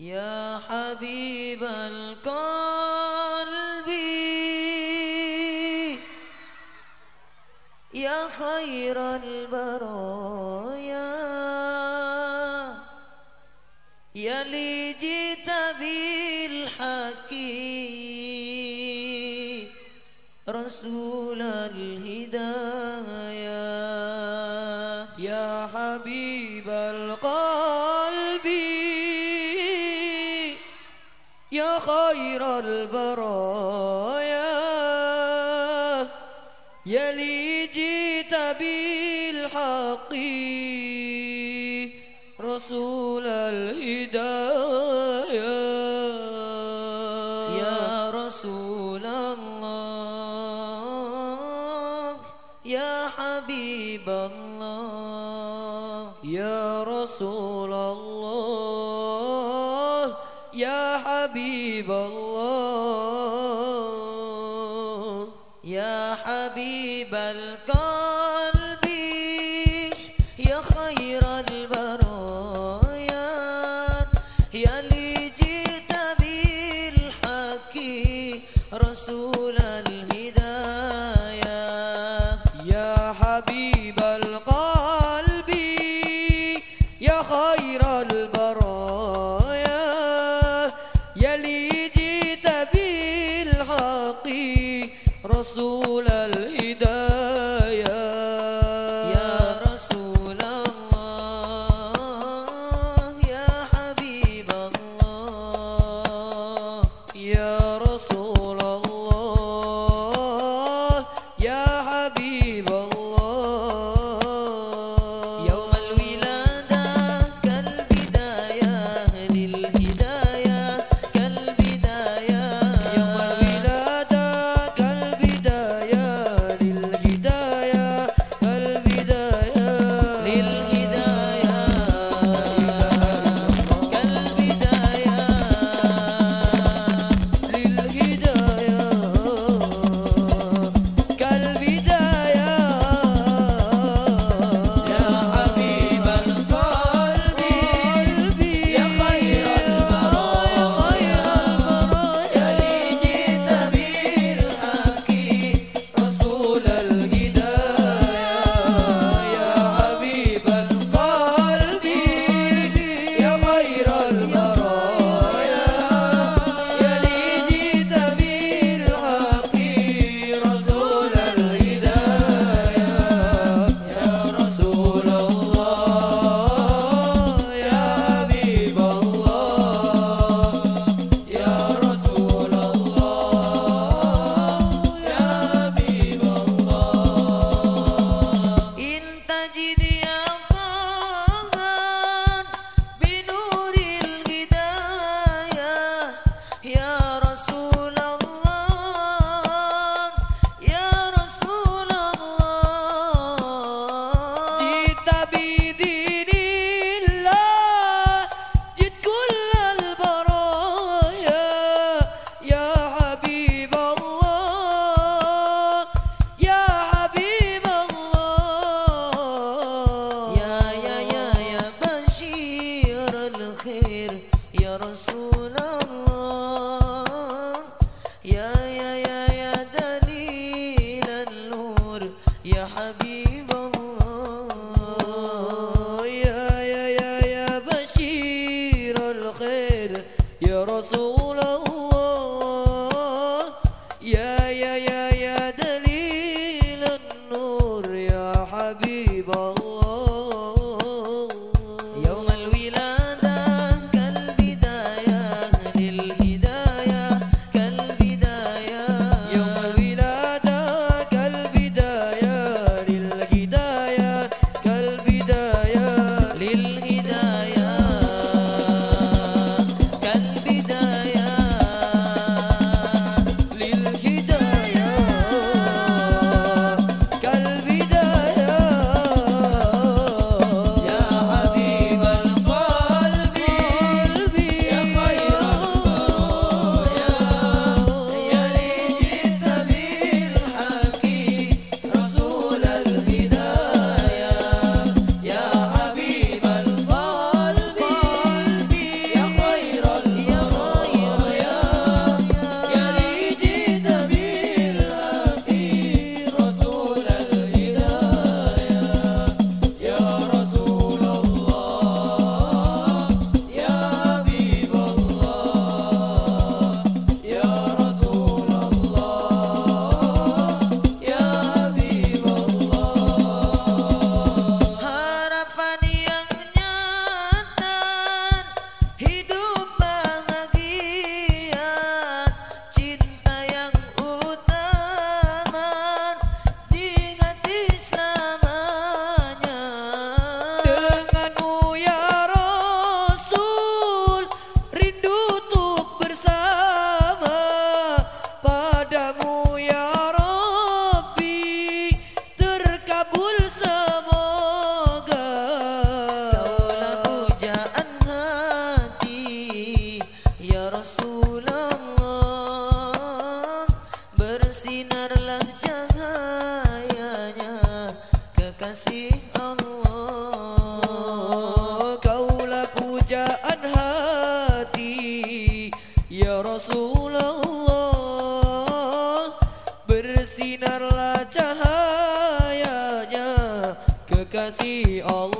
يا حبيب القلب يا خير البرايا يا لي جيت بالحق رسول الهدى يا خير البرايا يلي جيت بالحق رسول الهدايا يا رسول الله يا حبيب الله يا رسول الله. يا حبيب الله يا حبيب القلب يا خير البرايا يا اللي جيت بالحق رسول الهدايا يا حبيب القلب يا خير البرايا choroso. kasih Allah. Kaulah pujaan hati Ya Rasulullah. Bersinarlah cahayanya Kekasih Allah.